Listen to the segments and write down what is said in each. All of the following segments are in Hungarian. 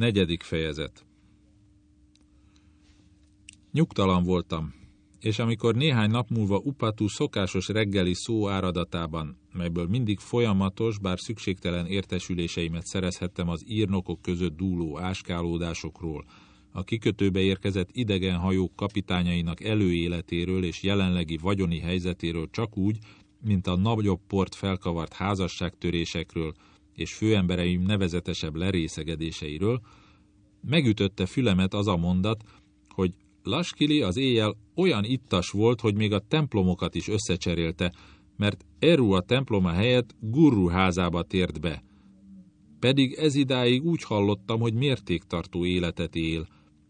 Negyedik fejezet. Nyugtalan voltam, és amikor néhány nap múlva Upatú szokásos reggeli szó áradatában, melyből mindig folyamatos, bár szükségtelen értesüléseimet szerezhettem az írnokok között dúló áskálódásokról, a kikötőbe érkezett idegen hajók kapitányainak előéletéről és jelenlegi vagyoni helyzetéről csak úgy, mint a nagyobb port felkavart házasságtörésekről és főembereim nevezetesebb lerészegedéseiről, megütötte fülemet az a mondat, hogy Laskili az éjjel olyan ittas volt, hogy még a templomokat is összecserélte, mert Eru a temploma helyett Gurru házába tért be. Pedig ez idáig úgy hallottam, hogy mértéktartó életet él.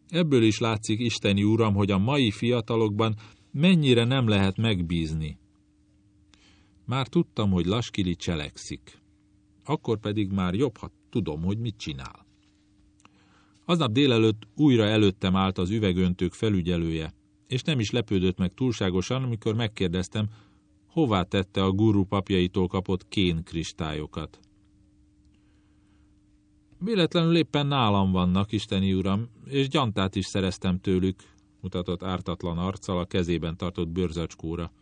Ebből is látszik, Isteni Uram, hogy a mai fiatalokban mennyire nem lehet megbízni. Már tudtam, hogy Laskili cselekszik. Akkor pedig már jobb, ha tudom, hogy mit csinál. Aznap délelőtt újra előttem állt az üvegöntők felügyelője, és nem is lepődött meg túlságosan, amikor megkérdeztem, hová tette a guru papjaitól kapott kén kristályokat. Véletlenül éppen nálam vannak, isteni uram, és gyantát is szereztem tőlük, mutatott ártatlan arccal a kezében tartott bőrzacskóra.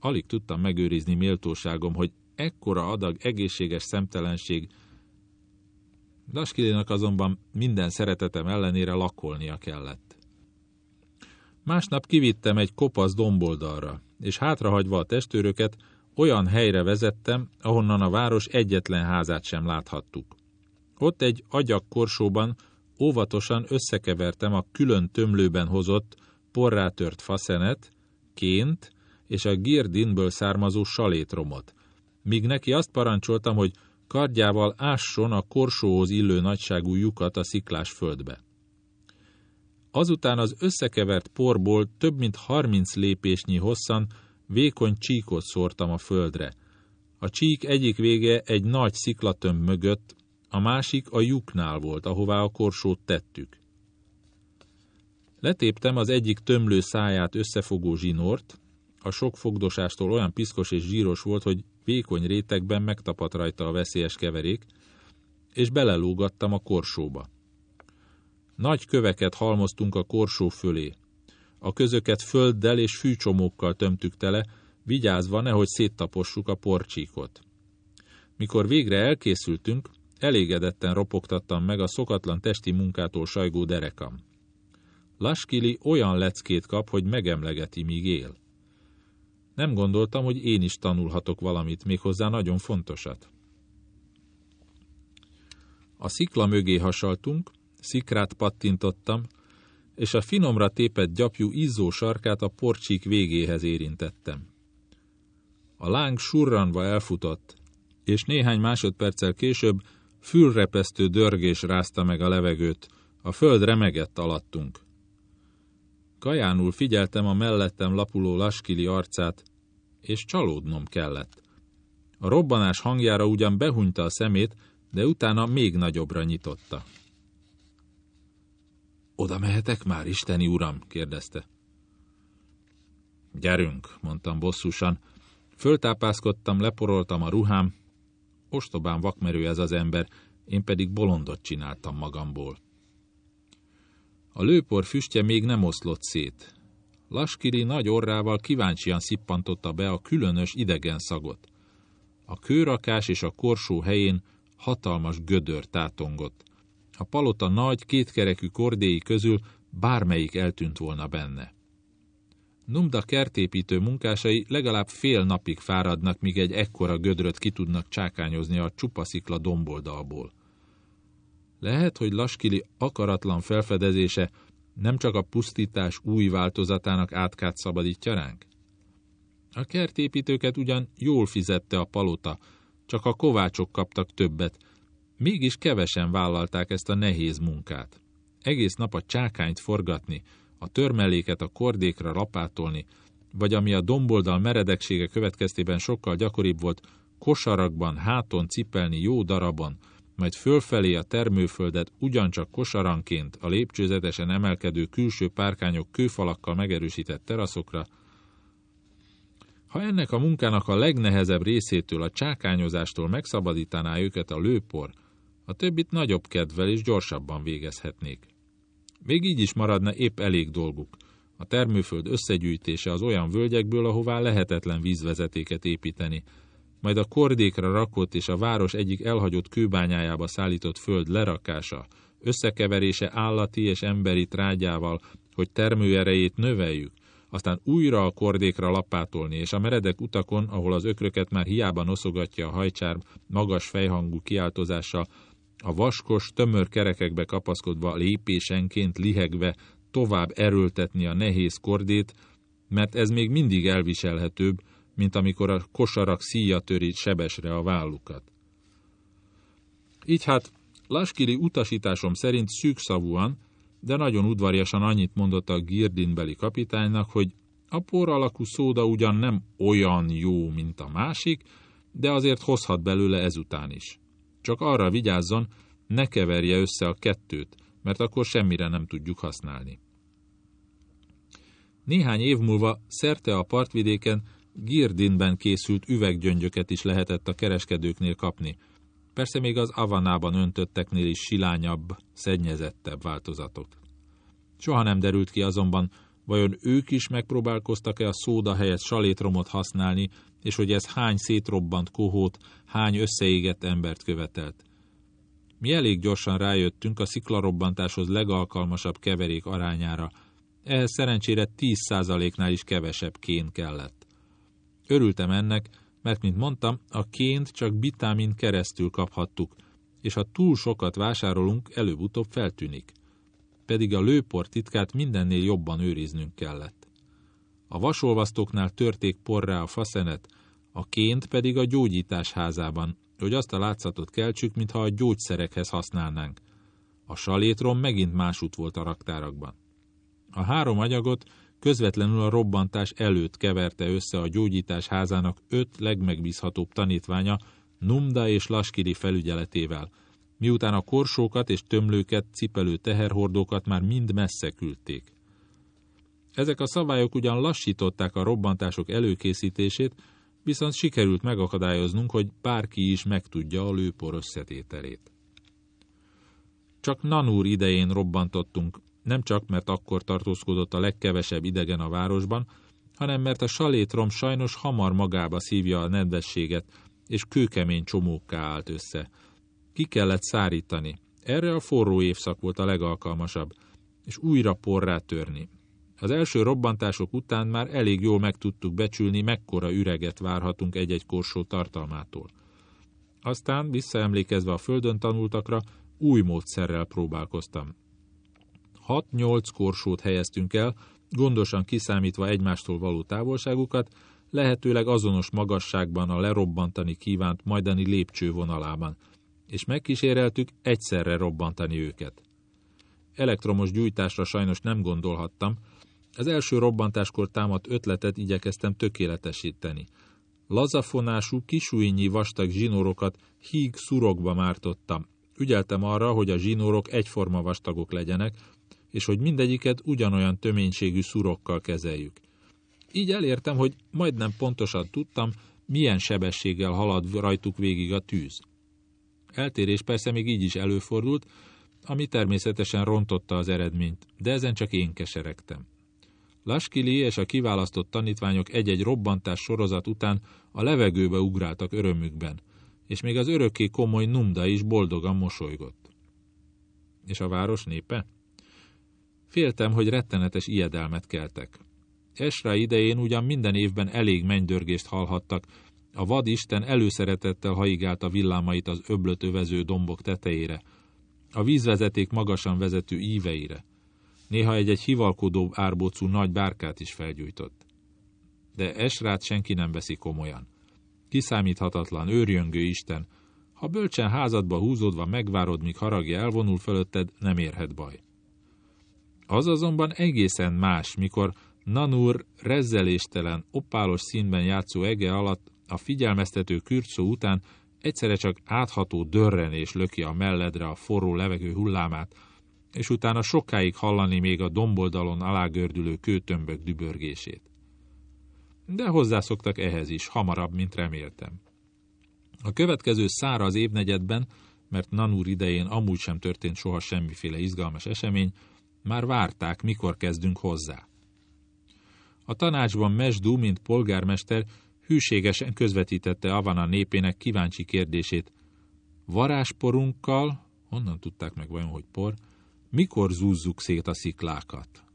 Alig tudtam megőrizni méltóságom, hogy ekkora adag egészséges szemtelenség Daskilinak azonban minden szeretetem ellenére lakolnia kellett. Másnap kivittem egy kopasz domboldalra, és hátrahagyva a testőröket olyan helyre vezettem, ahonnan a város egyetlen házát sem láthattuk. Ott egy agyak korsóban óvatosan összekevertem a külön tömlőben hozott, porrátört faszenet, ként és a girdinből származó salétromot, míg neki azt parancsoltam, hogy kardjával ásson a korsóhoz illő nagyságú lyukat a sziklás földbe. Azután az összekevert porból több mint harminc lépésnyi hosszan vékony csíkot szórtam a földre. A csík egyik vége egy nagy sziklatömb mögött, a másik a lyuknál volt, ahová a korsót tettük. Letéptem az egyik tömlő száját összefogó zsinort, a sok fogdosástól olyan piszkos és zsíros volt, hogy vékony rétegben megtapadt rajta a veszélyes keverék, és belelógattam a korsóba. Nagy köveket halmoztunk a korsó fölé. A közöket földdel és fűcsomókkal tömtük tele, vigyázva nehogy széttapossuk a porcsíkot. Mikor végre elkészültünk, elégedetten ropogtattam meg a szokatlan testi munkától sajgó derekam. Laskili olyan leckét kap, hogy megemlegeti, míg él. Nem gondoltam, hogy én is tanulhatok valamit, méghozzá nagyon fontosat. A szikla mögé hasaltunk, szikrát pattintottam, és a finomra tépett gyapjú izzó sarkát a porcsík végéhez érintettem. A láng surranva elfutott, és néhány másodperccel később fülrepesztő dörgés rázta meg a levegőt, a föld remegett alattunk. Kajánul figyeltem a mellettem lapuló laskili arcát, és csalódnom kellett. A robbanás hangjára ugyan behunyta a szemét, de utána még nagyobbra nyitotta. Oda mehetek már, Isteni uram? kérdezte. Gyerünk, mondtam bosszusan. Föltápászkodtam, leporoltam a ruhám. Ostobán vakmerő ez az ember, én pedig bolondot csináltam magamból. A lőpor füstje még nem oszlott szét. Laskiri nagy orrával kíváncsian szippantotta be a különös idegen szagot. A kőrakás és a korsó helyén hatalmas gödör tátongott. A palota nagy, kétkerekű kordéi közül bármelyik eltűnt volna benne. Numda kertépítő munkásai legalább fél napig fáradnak, míg egy ekkora gödröt ki tudnak csákányozni a csupaszikla domboldalból. Lehet, hogy Laskili akaratlan felfedezése nem csak a pusztítás új változatának átkát szabadítja ránk? A kertépítőket ugyan jól fizette a palota, csak a kovácsok kaptak többet, mégis kevesen vállalták ezt a nehéz munkát. Egész nap a csákányt forgatni, a törmeléket a kordékra lapátolni, vagy ami a domboldal meredeksége következtében sokkal gyakoribb volt, kosarakban, háton cipelni jó darabon, majd fölfelé a termőföldet ugyancsak kosaranként a lépcsőzetesen emelkedő külső párkányok kőfalakkal megerősített teraszokra, ha ennek a munkának a legnehezebb részétől, a csákányozástól megszabadítaná őket a lőpor, A többit nagyobb kedvel és gyorsabban végezhetnék. Még így is maradna épp elég dolguk. A termőföld összegyűjtése az olyan völgyekből, ahová lehetetlen vízvezetéket építeni, majd a kordékra rakott és a város egyik elhagyott kőbányájába szállított föld lerakása, összekeverése állati és emberi trágyával, hogy termőerejét növeljük, aztán újra a kordékra lapátolni, és a meredek utakon, ahol az ökröket már hiába noszogatja a hajcsár magas fejhangú kiáltozással, a vaskos, tömör kerekekbe kapaszkodva lépésenként lihegve tovább erőltetni a nehéz kordét, mert ez még mindig elviselhetőbb, mint amikor a kosarak szíja töri sebesre a vállukat. Így hát Laskiri utasításom szerint szűkszavúan, de nagyon udvariasan annyit mondott a Girdinbeli kapitánynak, hogy a por alakú szóda ugyan nem olyan jó, mint a másik, de azért hozhat belőle ezután is. Csak arra vigyázzon, ne keverje össze a kettőt, mert akkor semmire nem tudjuk használni. Néhány év múlva szerte a partvidéken Girdinben készült üveggyöngyöket is lehetett a kereskedőknél kapni, persze még az avanában öntötteknél is silányabb, szennyezettebb változatok. Soha nem derült ki azonban, vajon ők is megpróbálkoztak-e a szóda helyett salétromot használni, és hogy ez hány szétrobbant kohót, hány összeégett embert követelt. Mi elég gyorsan rájöttünk a sziklarobbantáshoz legalkalmasabb keverék arányára, ehhez szerencsére 10%-nál is kevesebb kén kellett. Örültem ennek, mert, mint mondtam, a ként csak bitámin keresztül kaphattuk, és ha túl sokat vásárolunk, előbb-utóbb feltűnik. Pedig a lőpor titkát mindennél jobban őriznünk kellett. A vasolvasztóknál törték porrá a faszenet, a ként pedig a gyógyítás házában, hogy azt a látszatot keltsük, mintha a gyógyszerekhez használnánk. A salétrom megint másút volt a raktárakban. A három anyagot közvetlenül a robbantás előtt keverte össze a gyógyítás házának öt legmegbízhatóbb tanítványa Numda és Laskiri felügyeletével, miután a korsókat és tömlőket, cipelő teherhordókat már mind messze küldték. Ezek a szabályok ugyan lassították a robbantások előkészítését, viszont sikerült megakadályoznunk, hogy bárki is megtudja a lőpor összetételét. Csak Nanúr idején robbantottunk, nem csak mert akkor tartózkodott a legkevesebb idegen a városban, hanem mert a salétrom sajnos hamar magába szívja a nedvességet, és kőkemény csomókká állt össze. Ki kellett szárítani. Erre a forró évszak volt a legalkalmasabb, és újra porrá törni. Az első robbantások után már elég jól meg tudtuk becsülni, mekkora üreget várhatunk egy-egy korsó tartalmától. Aztán, visszaemlékezve a földön tanultakra, új módszerrel próbálkoztam. 6-8 korsót helyeztünk el, gondosan kiszámítva egymástól való távolságukat, lehetőleg azonos magasságban a lerobbantani kívánt majdani lépcső vonalában, és megkíséreltük egyszerre robbantani őket. Elektromos gyújtásra sajnos nem gondolhattam, az első robbantáskor támadt ötletet igyekeztem tökéletesíteni. Lazafonású, kisújnyi vastag zsinórokat híg szurokba mártottam. Ügyeltem arra, hogy a zsinórok egyforma vastagok legyenek, és hogy mindegyiket ugyanolyan töménységű szurokkal kezeljük. Így elértem, hogy majdnem pontosan tudtam, milyen sebességgel halad rajtuk végig a tűz. Eltérés persze még így is előfordult, ami természetesen rontotta az eredményt, de ezen csak én keseregtem. Laskili és a kiválasztott tanítványok egy-egy robbantás sorozat után a levegőbe ugráltak örömükben, és még az örökké komoly Numda is boldogan mosolygott. És a város népe? Féltem, hogy rettenetes ijedelmet keltek. Esra idején ugyan minden évben elég mennydörgést hallhattak, a vad isten előszeretettel a villámait az öblöt övező dombok tetejére, a vízvezeték magasan vezető íveire. Néha egy-egy hivalkodó árbócú nagy bárkát is felgyújtott. De Esrát senki nem veszi komolyan. Kiszámíthatatlan, őrjöngő Isten, ha bölcsen házadba húzódva megvárod, míg haragja elvonul fölötted, nem érhet baj. Az azonban egészen más, mikor Nanur rezzeléstelen, opálos színben játszó ege alatt a figyelmeztető kürtszó után egyszerre csak átható dörrenés löki a melledre a forró levegő hullámát, és utána sokáig hallani még a domboldalon alágördülő kőtömbök dübörgését. De hozzászoktak ehhez is, hamarabb, mint reméltem. A következő száraz évnegyedben mert Nanúr idején amúgy sem történt soha semmiféle izgalmas esemény, már várták, mikor kezdünk hozzá. A tanácsban Mesdú, mint polgármester, hűségesen közvetítette Avana népének kíváncsi kérdését. Varásporunkkal, honnan tudták meg vajon, hogy por, mikor zúzzuk szét a sziklákat?